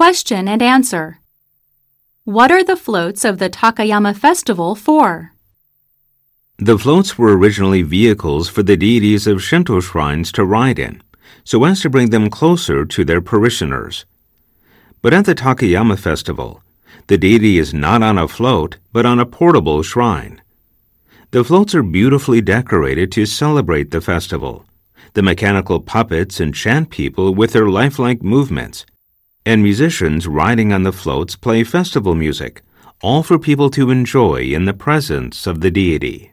Question and answer. What are the floats of the Takayama festival for? The floats were originally vehicles for the deities of Shinto shrines to ride in, so as to bring them closer to their parishioners. But at the Takayama festival, the deity is not on a float, but on a portable shrine. The floats are beautifully decorated to celebrate the festival. The mechanical puppets enchant people with their lifelike movements, and musicians riding on the floats play festival music, all for people to enjoy in the presence of the deity.